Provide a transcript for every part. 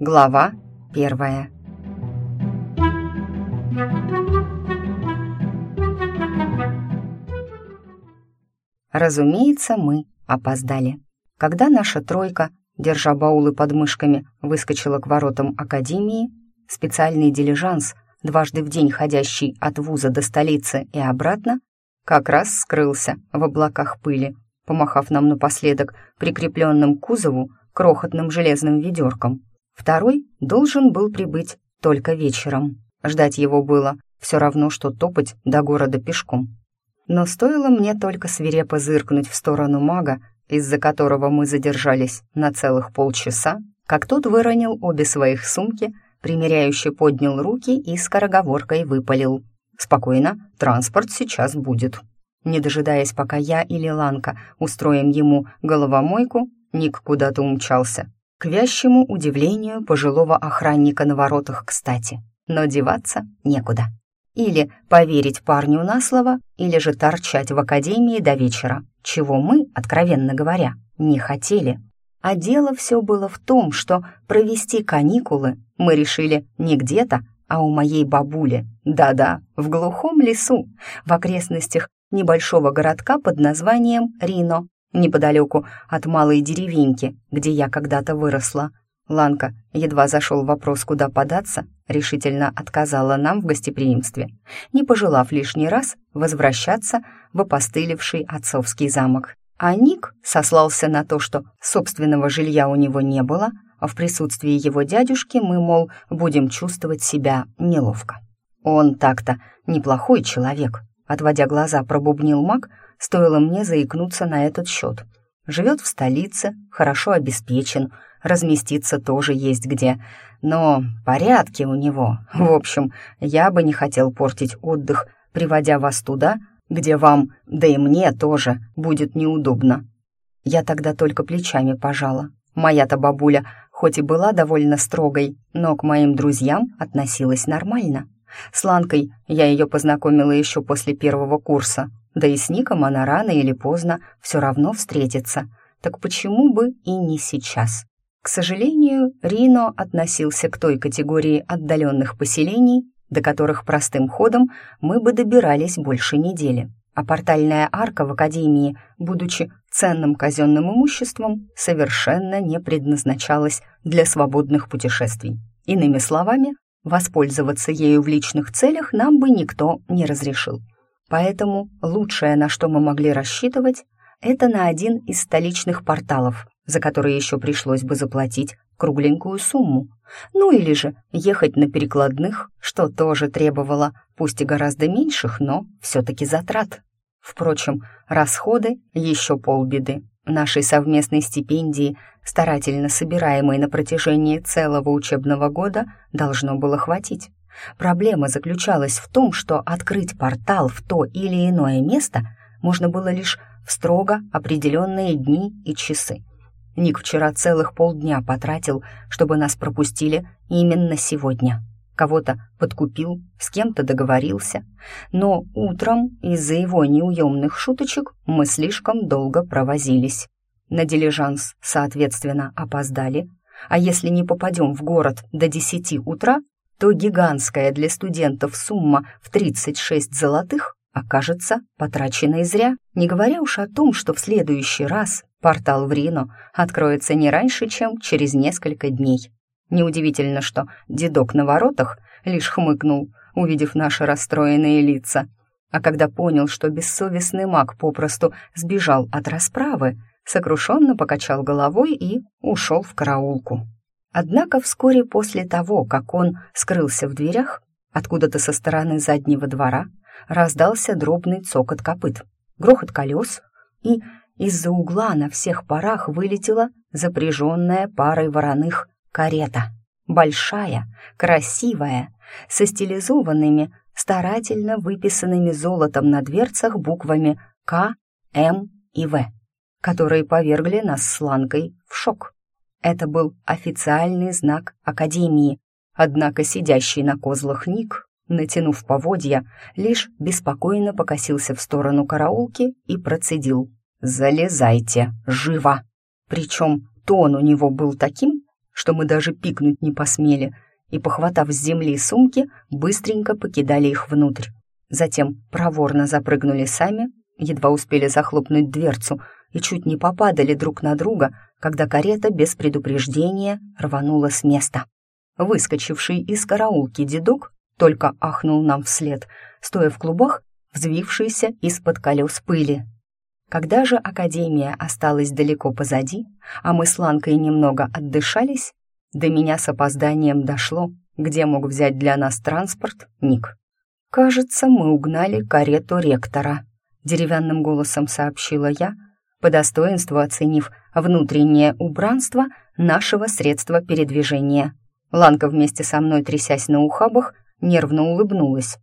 Глава первая. Разумеется, мы опоздали. Когда наша тройка, держа баулы под мышками, выскочила к воротам академии, специальный дилижанс, дважды в день ходящий от вуза до столицы и обратно, как раз скрылся в облаках пыли, помахав нам напоследок прикрепленным к кузову крохотным железным ведерком. Второй должен был прибыть только вечером. Ждать его было все равно, что топать до города пешком. Но стоило мне только свирепо зыркнуть в сторону мага, из-за которого мы задержались на целых полчаса, как тот выронил обе своих сумки, примеряюще поднял руки и скороговоркой выпалил. «Спокойно, транспорт сейчас будет». Не дожидаясь, пока я или Ланка устроим ему головомойку, Ник куда-то умчался. К вящему удивлению пожилого охранника на воротах, кстати. Но деваться некуда. Или поверить парню на слово, или же торчать в академии до вечера, чего мы, откровенно говоря, не хотели. А дело все было в том, что провести каникулы мы решили не где-то, а у моей бабули. Да-да, в глухом лесу, в окрестностях небольшого городка под названием Рино, неподалеку от малой деревеньки, где я когда-то выросла. Ланка, едва зашел вопрос, куда податься, решительно отказала нам в гостеприимстве, не пожелав лишний раз возвращаться в опостылевший отцовский замок. А Ник сослался на то, что собственного жилья у него не было, а в присутствии его дядюшки мы, мол, будем чувствовать себя неловко. Он так-то неплохой человек, отводя глаза, пробубнил маг, стоило мне заикнуться на этот счет. Живет в столице, хорошо обеспечен, разместиться тоже есть где, но порядки у него. В общем, я бы не хотел портить отдых, приводя вас туда, где вам, да и мне тоже, будет неудобно. Я тогда только плечами пожала. Моя-то бабуля, хоть и была довольно строгой, но к моим друзьям относилась нормально. С Ланкой я ее познакомила еще после первого курса, да и с Ником она рано или поздно все равно встретится. Так почему бы и не сейчас? К сожалению, Рино относился к той категории отдаленных поселений, до которых простым ходом мы бы добирались больше недели. А портальная арка в Академии, будучи ценным казенным имуществом, совершенно не предназначалась для свободных путешествий. Иными словами, воспользоваться ею в личных целях нам бы никто не разрешил. Поэтому лучшее, на что мы могли рассчитывать, это на один из столичных порталов, за который еще пришлось бы заплатить кругленькую сумму. Ну или же ехать на перекладных, что тоже требовало, пусть и гораздо меньших, но все-таки затрат. Впрочем, расходы еще полбеды. Нашей совместной стипендии, старательно собираемой на протяжении целого учебного года, должно было хватить. Проблема заключалась в том, что открыть портал в то или иное место можно было лишь в строго определенные дни и часы. Ник вчера целых полдня потратил, чтобы нас пропустили именно сегодня. Кого-то подкупил, с кем-то договорился. Но утром из-за его неуемных шуточек мы слишком долго провозились. На дилижанс, соответственно, опоздали. А если не попадем в город до десяти утра, то гигантская для студентов сумма в 36 золотых окажется потраченной зря, не говоря уж о том, что в следующий раз портал в Рино откроется не раньше, чем через несколько дней. Неудивительно, что дедок на воротах лишь хмыкнул, увидев наши расстроенные лица. А когда понял, что бессовестный маг попросту сбежал от расправы, сокрушенно покачал головой и ушел в караулку. Однако вскоре после того, как он скрылся в дверях, откуда-то со стороны заднего двора раздался дробный цокот копыт, грохот колес, и из-за угла на всех парах вылетела запряженная парой вороных карета. Большая, красивая, со стилизованными, старательно выписанными золотом на дверцах буквами К, М и В, которые повергли нас с Ланкой в шок. Это был официальный знак Академии, однако сидящий на козлах Ник, натянув поводья, лишь беспокойно покосился в сторону караулки и процедил «Залезайте, живо!» Причем тон у него был таким, что мы даже пикнуть не посмели, и, похватав с земли сумки, быстренько покидали их внутрь. Затем проворно запрыгнули сами, едва успели захлопнуть дверцу и чуть не попадали друг на друга, когда карета без предупреждения рванула с места. Выскочивший из караулки дедок только ахнул нам вслед, стоя в клубах, взвившийся из-под колес пыли. Когда же Академия осталась далеко позади, а мы с Ланкой немного отдышались, до меня с опозданием дошло, где мог взять для нас транспорт Ник. «Кажется, мы угнали карету ректора», — деревянным голосом сообщила я, по достоинству оценив внутреннее убранство нашего средства передвижения. Ланка вместе со мной, трясясь на ухабах, нервно улыбнулась.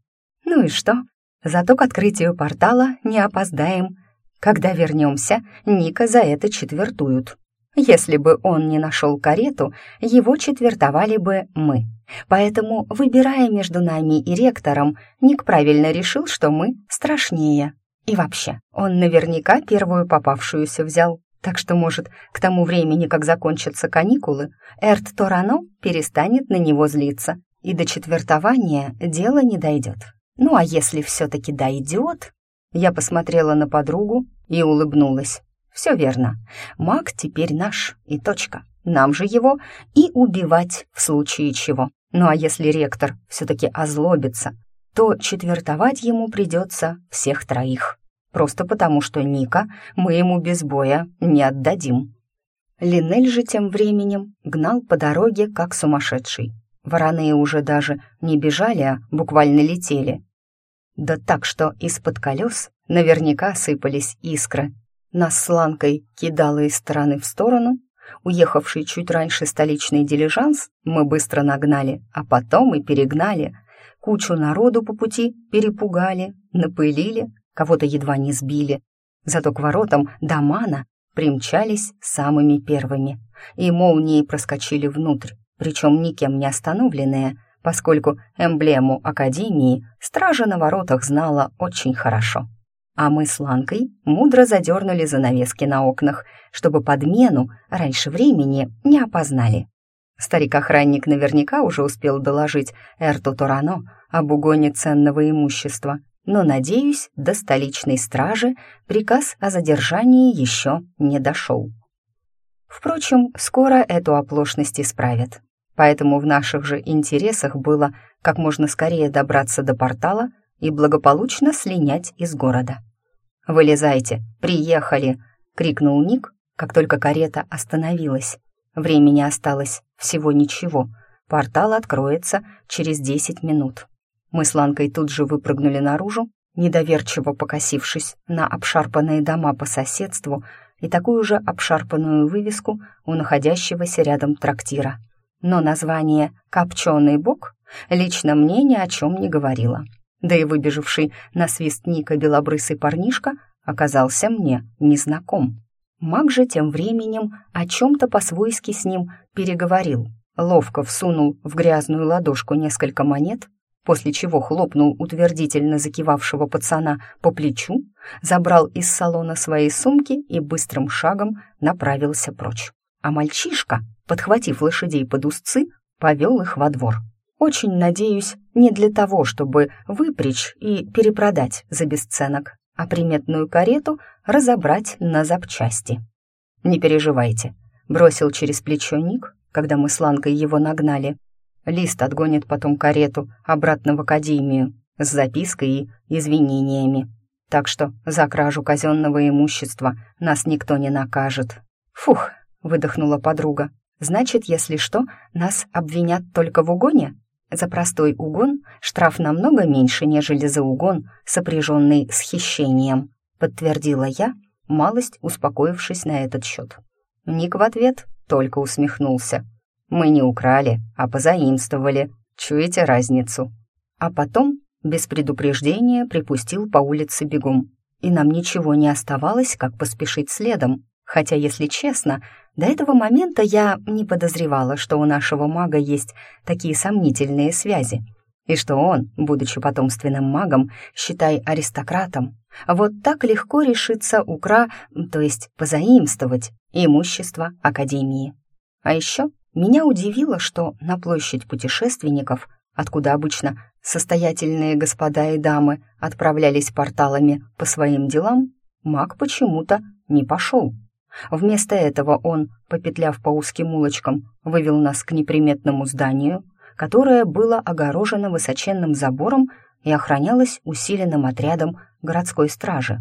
«Ну и что? Зато к открытию портала не опоздаем. Когда вернемся, Ника за это четвертуют. Если бы он не нашел карету, его четвертовали бы мы. Поэтому, выбирая между нами и ректором, Ник правильно решил, что мы страшнее. И вообще, он наверняка первую попавшуюся взял. Так что, может, к тому времени, как закончатся каникулы, Эрт Торано перестанет на него злиться, и до четвертования дело не дойдет. Ну а если все-таки дойдет... Я посмотрела на подругу и улыбнулась. Все верно. Маг теперь наш, и точка. Нам же его и убивать в случае чего. Ну а если ректор все-таки озлобится, то четвертовать ему придется всех троих. Просто потому, что Ника мы ему без боя не отдадим. Линель же тем временем гнал по дороге, как сумасшедший. Вороные уже даже не бежали, а буквально летели. Да так, что из-под колес наверняка сыпались искры. Нас с Ланкой кидало из стороны в сторону. Уехавший чуть раньше столичный дилижанс мы быстро нагнали, а потом и перегнали. Кучу народу по пути перепугали, напылили, кого-то едва не сбили. Зато к воротам Дамана примчались самыми первыми и молнией проскочили внутрь причем никем не остановленные, поскольку эмблему Академии стража на воротах знала очень хорошо. А мы с Ланкой мудро задернули занавески на окнах, чтобы подмену раньше времени не опознали. Старик-охранник наверняка уже успел доложить Эрту Турано об угоне ценного имущества, но, надеюсь, до столичной стражи приказ о задержании еще не дошел. Впрочем, скоро эту оплошность исправят поэтому в наших же интересах было как можно скорее добраться до портала и благополучно слинять из города. «Вылезайте, приехали!» — крикнул Ник, как только карета остановилась. Времени осталось всего ничего. Портал откроется через десять минут. Мы с Ланкой тут же выпрыгнули наружу, недоверчиво покосившись на обшарпанные дома по соседству и такую же обшарпанную вывеску у находящегося рядом трактира но название «Копченый бок» лично мне ни о чем не говорило. Да и выбежавший на свист Ника белобрысый парнишка оказался мне незнаком. Маг же тем временем о чем-то по-свойски с ним переговорил, ловко всунул в грязную ладошку несколько монет, после чего хлопнул утвердительно закивавшего пацана по плечу, забрал из салона свои сумки и быстрым шагом направился прочь. А мальчишка подхватив лошадей под узцы, повел их во двор. Очень надеюсь, не для того, чтобы выпрячь и перепродать за бесценок, а приметную карету разобрать на запчасти. «Не переживайте», — бросил через плечо Ник, когда мы с Ланкой его нагнали. Лист отгонит потом карету обратно в академию с запиской и извинениями. Так что за кражу казенного имущества нас никто не накажет. «Фух», — выдохнула подруга, Значит, если что, нас обвинят только в угоне? За простой угон штраф намного меньше, нежели за угон, сопряженный с хищением, подтвердила я, малость успокоившись на этот счет. Ник в ответ только усмехнулся. «Мы не украли, а позаимствовали. Чуете разницу?» А потом, без предупреждения, припустил по улице бегом. И нам ничего не оставалось, как поспешить следом. Хотя, если честно, до этого момента я не подозревала, что у нашего мага есть такие сомнительные связи, и что он, будучи потомственным магом, считай аристократом, вот так легко решится укра, то есть позаимствовать, имущество Академии. А еще Меня удивило, что на площадь путешественников, откуда обычно состоятельные господа и дамы отправлялись порталами по своим делам, маг почему-то не пошел. Вместо этого он, попетляв по узким улочкам, вывел нас к неприметному зданию, которое было огорожено высоченным забором и охранялось усиленным отрядом городской стражи.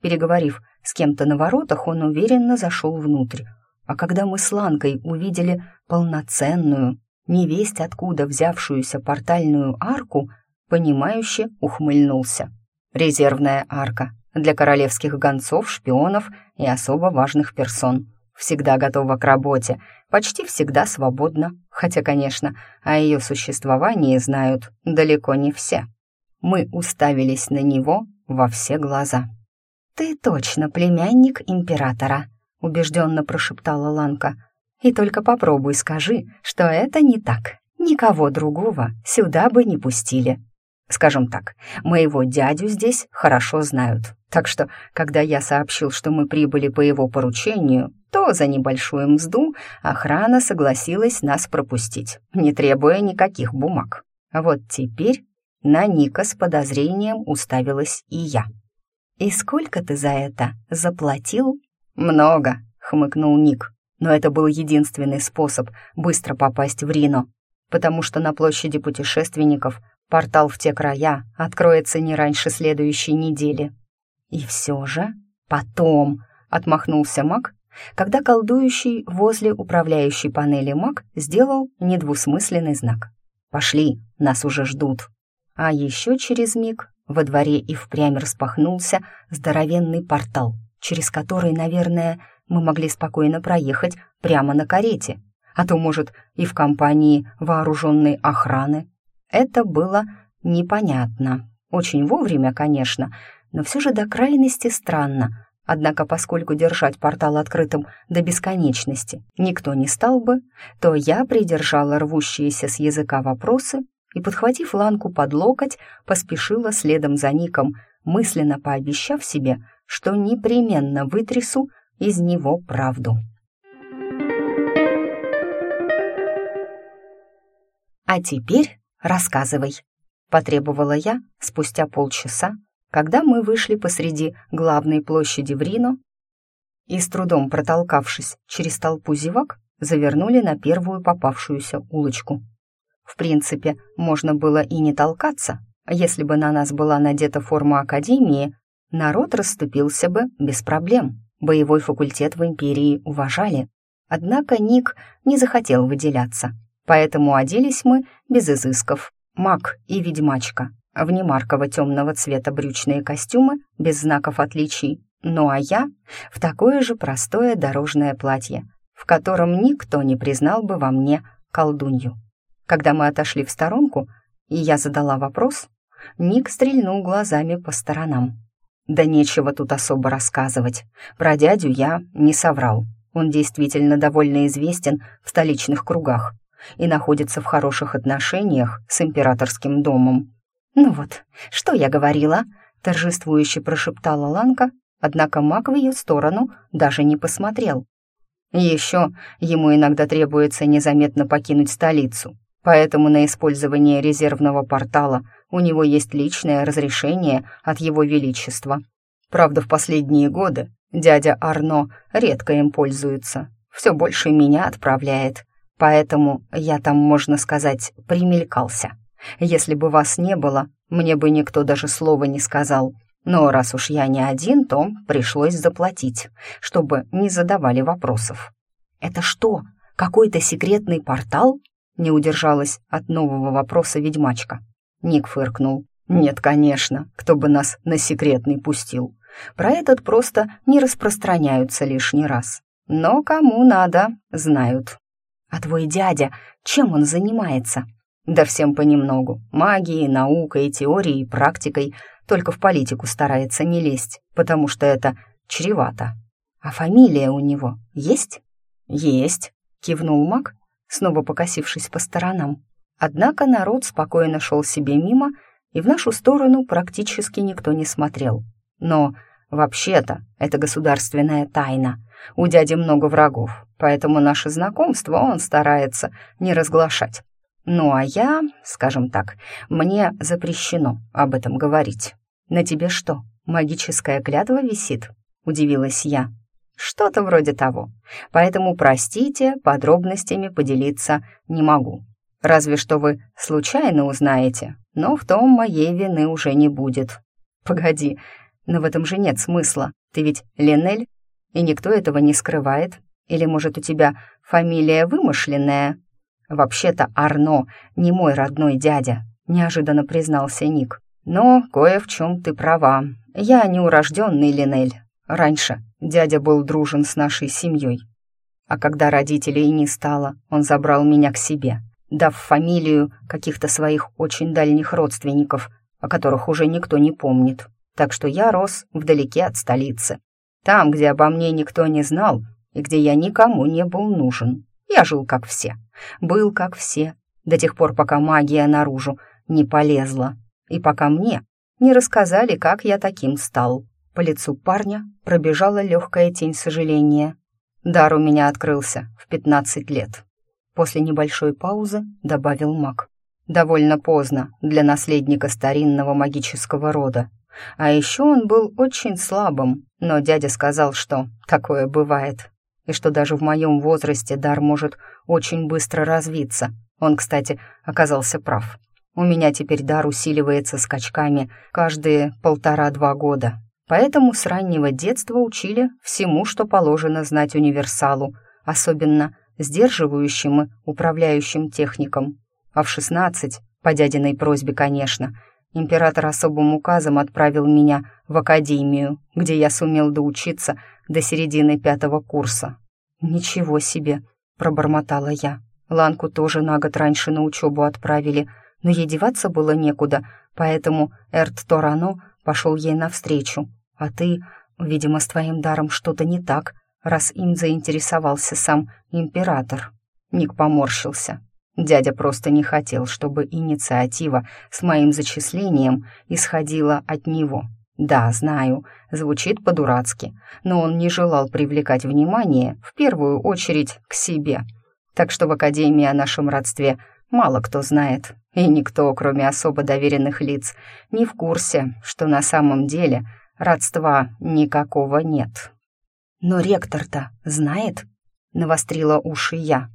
Переговорив с кем-то на воротах, он уверенно зашел внутрь, а когда мы с Ланкой увидели полноценную, невесть откуда взявшуюся портальную арку, понимающе ухмыльнулся. Резервная арка для королевских гонцов, шпионов и особо важных персон. Всегда готова к работе, почти всегда свободна, хотя, конечно, о ее существовании знают далеко не все. Мы уставились на него во все глаза. «Ты точно племянник императора», — убежденно прошептала Ланка. «И только попробуй скажи, что это не так. Никого другого сюда бы не пустили. Скажем так, моего дядю здесь хорошо знают, так что, когда я сообщил, что мы прибыли по его поручению, то за небольшую мзду охрана согласилась нас пропустить, не требуя никаких бумаг. Вот теперь на Ника с подозрением уставилась и я. «И сколько ты за это заплатил?» «Много», — хмыкнул Ник. «Но это был единственный способ быстро попасть в Рино, потому что на площади путешественников портал в те края откроется не раньше следующей недели». «И все же потом», — отмахнулся маг, когда колдующий возле управляющей панели маг сделал недвусмысленный знак. «Пошли, нас уже ждут». А еще через миг во дворе и впрямь распахнулся здоровенный портал, через который, наверное, мы могли спокойно проехать прямо на карете, а то, может, и в компании вооруженной охраны. Это было непонятно. Очень вовремя, конечно, но все же до крайности странно. Однако, поскольку держать портал открытым до бесконечности никто не стал бы, то я придержала рвущиеся с языка вопросы и, подхватив Ланку под локоть, поспешила следом за Ником, мысленно пообещав себе, что непременно вытрясу из него правду. «А теперь рассказывай», — потребовала я спустя полчаса, когда мы вышли посреди главной площади в Рино и, с трудом протолкавшись через толпу зевак, завернули на первую попавшуюся улочку. В принципе, можно было и не толкаться. Если бы на нас была надета форма Академии, народ расступился бы без проблем. Боевой факультет в Империи уважали. Однако Ник не захотел выделяться, поэтому оделись мы без изысков. Маг и ведьмачка. В немарково темного цвета брючные костюмы, без знаков отличий. Ну а я в такое же простое дорожное платье, в котором никто не признал бы во мне колдунью. Когда мы отошли в сторонку, и я задала вопрос, Ник стрельнул глазами по сторонам. Да нечего тут особо рассказывать. Про дядю я не соврал. Он действительно довольно известен в столичных кругах и находится в хороших отношениях с императорским домом. «Ну вот, что я говорила?» — торжествующе прошептала Ланка, однако маг в ее сторону даже не посмотрел. Еще ему иногда требуется незаметно покинуть столицу, Поэтому на использование резервного портала у него есть личное разрешение от его величества. Правда, в последние годы дядя Арно редко им пользуется, все больше меня отправляет, поэтому я там, можно сказать, примелькался. Если бы вас не было, мне бы никто даже слова не сказал. Но раз уж я не один, то пришлось заплатить, чтобы не задавали вопросов. «Это что, какой-то секретный портал?» Не удержалась от нового вопроса ведьмачка. Ник фыркнул. «Нет, конечно, кто бы нас на секретный пустил. Про этот просто не распространяются лишний раз. Но кому надо, знают». «А твой дядя, чем он занимается?» «Да всем понемногу. Магией, наукой, теорией, практикой. Только в политику старается не лезть, потому что это чревато. А фамилия у него есть?» «Есть», — кивнул маг снова покосившись по сторонам. Однако народ спокойно шел себе мимо, и в нашу сторону практически никто не смотрел. Но вообще-то это государственная тайна, У дяди много врагов, поэтому наше знакомство он старается не разглашать. Ну а я, скажем так, мне запрещено об этом говорить. На тебе что, магическая клятва висит?» — удивилась я. «Что-то вроде того. Поэтому, простите, подробностями поделиться не могу. Разве что вы случайно узнаете, но в том моей вины уже не будет. Погоди, но в этом же нет смысла. Ты ведь Ленель, и никто этого не скрывает. Или, может, у тебя фамилия вымышленная?» «Вообще-то Арно не мой родной дядя», — неожиданно признался Ник. «Но кое в чем ты права. Я неурожденный Линель. Раньше дядя был дружен с нашей семьей. А когда родителей не стало, он забрал меня к себе, дав фамилию каких-то своих очень дальних родственников, о которых уже никто не помнит. Так что я рос вдалеке от столицы. Там, где обо мне никто не знал и где я никому не был нужен. Я жил как все, был как все, до тех пор, пока магия наружу не полезла, и пока мне не рассказали, как я таким стал. По лицу парня пробежала легкая тень сожаления. Дар у меня открылся в пятнадцать лет. После небольшой паузы добавил маг. Довольно поздно для наследника старинного магического рода. А еще он был очень слабым, но дядя сказал, что такое бывает и что даже в моем возрасте дар может очень быстро развиться. Он, кстати, оказался прав. У меня теперь дар усиливается скачками каждые полтора-два года. Поэтому с раннего детства учили всему, что положено знать универсалу, особенно сдерживающим и управляющим техникам. А в шестнадцать, по дядиной просьбе, конечно, император особым указом отправил меня в академию, где я сумел доучиться до середины пятого курса. «Ничего себе!» — пробормотала я. Ланку тоже на год раньше на учебу отправили, но ей деваться было некуда, поэтому Эрт Торано пошел ей навстречу. А ты, видимо, с твоим даром что-то не так, раз им заинтересовался сам император. Ник поморщился. Дядя просто не хотел, чтобы инициатива с моим зачислением исходила от него. Да, знаю, звучит по-дурацки, но он не желал привлекать внимание, в первую очередь, к себе. Так что в Академии о нашем родстве мало кто знает, и никто, кроме особо доверенных лиц, не в курсе, что на самом деле родства никакого нет. «Но ректор-то знает?» — навострила уши я.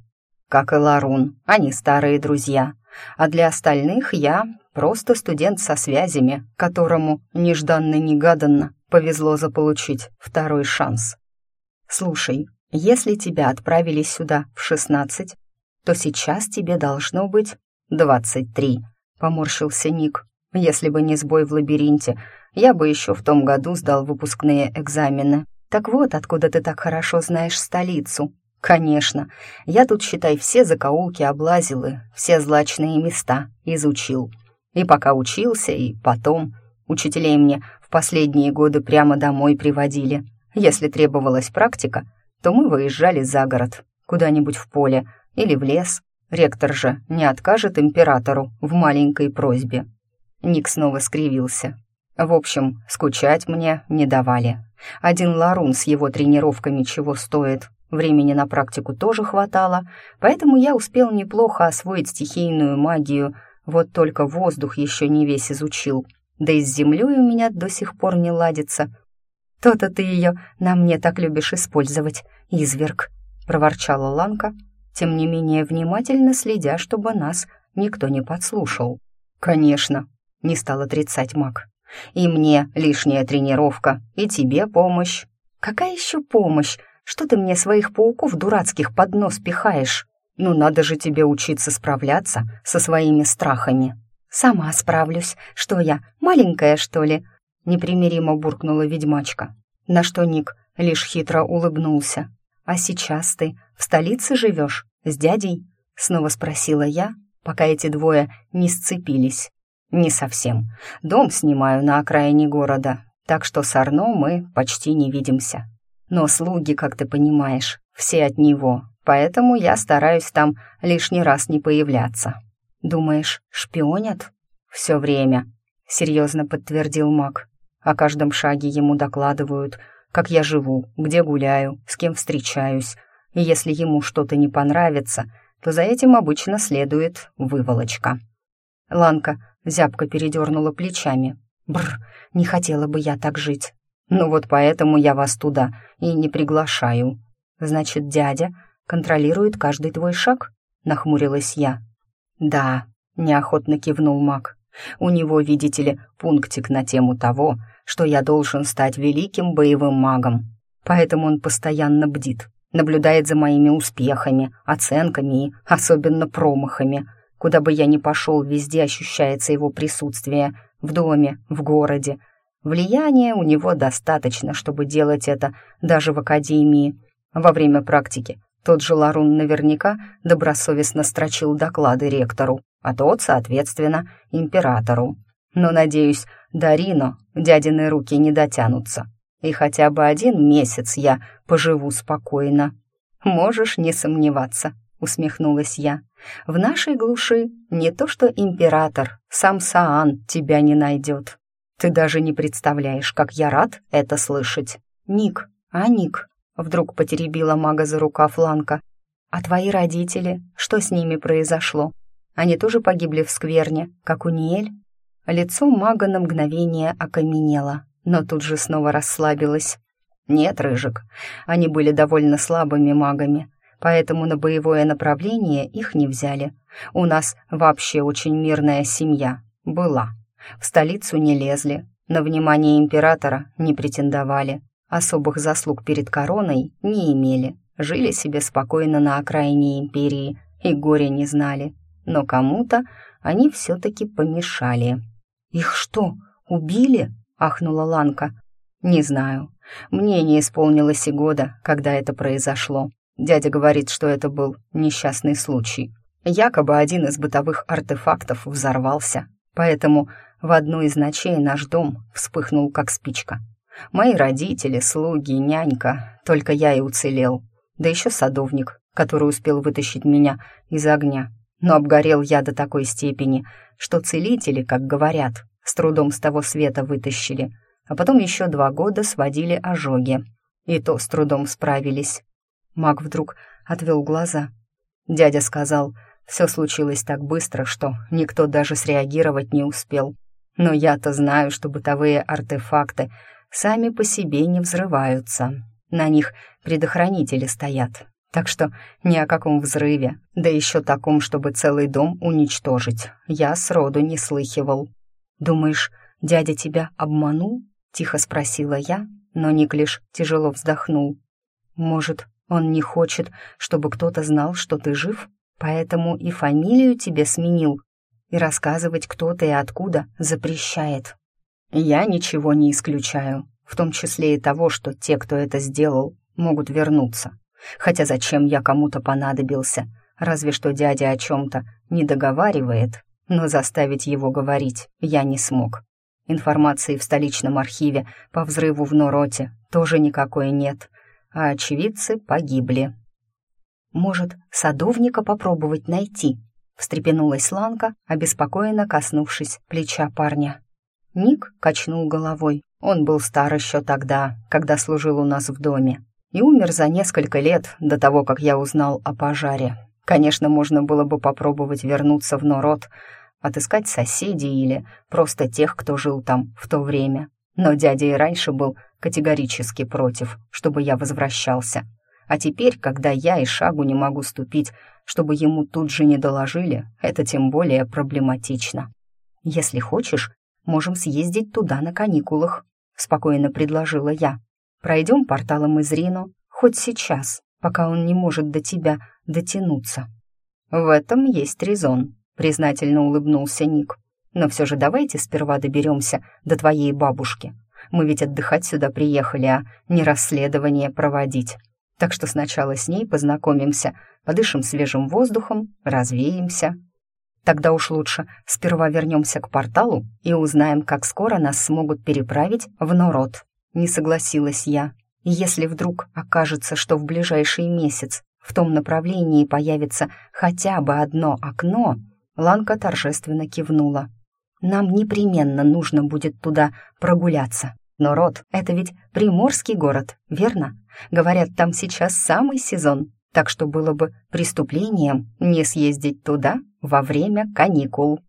«Как и Ларун, они старые друзья, а для остальных я Просто студент со связями, которому нежданно-негаданно повезло заполучить второй шанс. Слушай, если тебя отправили сюда в шестнадцать, то сейчас тебе должно быть двадцать три, поморщился Ник. Если бы не сбой в лабиринте, я бы еще в том году сдал выпускные экзамены. Так вот, откуда ты так хорошо знаешь столицу. Конечно, я тут, считай, все закоулки облазил и все злачные места изучил. И пока учился, и потом. Учителей мне в последние годы прямо домой приводили. Если требовалась практика, то мы выезжали за город, куда-нибудь в поле или в лес. Ректор же не откажет императору в маленькой просьбе. Ник снова скривился. В общем, скучать мне не давали. Один Ларун с его тренировками чего стоит. Времени на практику тоже хватало, поэтому я успел неплохо освоить стихийную магию вот только воздух еще не весь изучил, да и с землей у меня до сих пор не ладится. «То-то ты ее на мне так любишь использовать, изверг», — проворчала Ланка, тем не менее внимательно следя, чтобы нас никто не подслушал. «Конечно», — не стал отрицать маг. «И мне лишняя тренировка, и тебе помощь». «Какая еще помощь? Что ты мне своих пауков дурацких под нос пихаешь?» Ну, надо же тебе учиться справляться со своими страхами. Сама справлюсь. Что я, маленькая, что ли? Непримиримо буркнула ведьмачка. На что Ник лишь хитро улыбнулся. А сейчас ты в столице живешь? С дядей? Снова спросила я, пока эти двое не сцепились. Не совсем. Дом снимаю на окраине города, так что с Арно мы почти не видимся. Но слуги, как ты понимаешь, все от него, поэтому я стараюсь там лишний раз не появляться. Думаешь, шпионят? Все время, серьезно подтвердил маг. О каждом шаге ему докладывают, как я живу, где гуляю, с кем встречаюсь. И если ему что-то не понравится, то за этим обычно следует выволочка. Ланка зябко передернула плечами. Бр, не хотела бы я так жить. Ну вот поэтому я вас туда и не приглашаю. Значит, дядя контролирует каждый твой шаг? Нахмурилась я. Да, неохотно кивнул маг. У него, видите ли, пунктик на тему того, что я должен стать великим боевым магом. Поэтому он постоянно бдит, наблюдает за моими успехами, оценками и особенно промахами. Куда бы я ни пошел, везде ощущается его присутствие. В доме, в городе. Влияния у него достаточно, чтобы делать это даже в академии. Во время практики тот же Ларун наверняка добросовестно строчил доклады ректору, а тот, соответственно, императору. Но, надеюсь, до Рино дядины руки не дотянутся. И хотя бы один месяц я поживу спокойно. Можешь не сомневаться, усмехнулась я. В нашей глуши не то что император, сам Саан тебя не найдет. Ты даже не представляешь, как я рад это слышать. Ник, а Ник? Вдруг потеребила мага за рукав Ланка. А твои родители, что с ними произошло? Они тоже погибли в скверне, как у Ниэль? Лицо мага на мгновение окаменело, но тут же снова расслабилось. Нет, Рыжик, они были довольно слабыми магами, поэтому на боевое направление их не взяли. У нас вообще очень мирная семья. Была. В столицу не лезли, на внимание императора не претендовали, особых заслуг перед короной не имели, жили себе спокойно на окраине империи и горя не знали. Но кому-то они все-таки помешали. «Их что, убили?» — ахнула Ланка. «Не знаю. Мне не исполнилось и года, когда это произошло. Дядя говорит, что это был несчастный случай. Якобы один из бытовых артефактов взорвался, поэтому в одну из ночей наш дом вспыхнул как спичка. Мои родители, слуги, нянька, только я и уцелел. Да еще садовник, который успел вытащить меня из огня. Но обгорел я до такой степени, что целители, как говорят, с трудом с того света вытащили, а потом еще два года сводили ожоги. И то с трудом справились. Маг вдруг отвел глаза. Дядя сказал, все случилось так быстро, что никто даже среагировать не успел. Но я-то знаю, что бытовые артефакты сами по себе не взрываются. На них предохранители стоят. Так что ни о каком взрыве, да еще таком, чтобы целый дом уничтожить, я сроду не слыхивал. «Думаешь, дядя тебя обманул?» — тихо спросила я, но Ник лишь тяжело вздохнул. «Может, он не хочет, чтобы кто-то знал, что ты жив, поэтому и фамилию тебе сменил, и рассказывать, кто ты и откуда, запрещает. Я ничего не исключаю, в том числе и того, что те, кто это сделал, могут вернуться. Хотя зачем я кому-то понадобился? Разве что дядя о чем-то не договаривает, но заставить его говорить я не смог. Информации в столичном архиве по взрыву в Нороте тоже никакой нет, а очевидцы погибли. Может, садовника попробовать найти? Встрепенулась Ланка, обеспокоенно коснувшись плеча парня. Ник качнул головой. Он был стар еще тогда, когда служил у нас в доме, и умер за несколько лет до того, как я узнал о пожаре. Конечно, можно было бы попробовать вернуться в Нород, отыскать соседей или просто тех, кто жил там в то время. Но дядя и раньше был категорически против, чтобы я возвращался. А теперь, когда я и шагу не могу ступить, чтобы ему тут же не доложили, это тем более проблематично. Если хочешь, можем съездить туда на каникулах», — спокойно предложила я. «Пройдем порталом из Рино, хоть сейчас, пока он не может до тебя дотянуться». «В этом есть резон», — признательно улыбнулся Ник. «Но все же давайте сперва доберемся до твоей бабушки. Мы ведь отдыхать сюда приехали, а не расследование проводить. Так что сначала с ней познакомимся, подышим свежим воздухом, развеемся. Тогда уж лучше сперва вернемся к порталу и узнаем, как скоро нас смогут переправить в Нород. Не согласилась я. И если вдруг окажется, что в ближайший месяц в том направлении появится хотя бы одно окно, Ланка торжественно кивнула. Нам непременно нужно будет туда прогуляться. Но Рот — это ведь приморский город, верно? Говорят, там сейчас самый сезон, так что было бы преступлением не съездить туда во время каникул.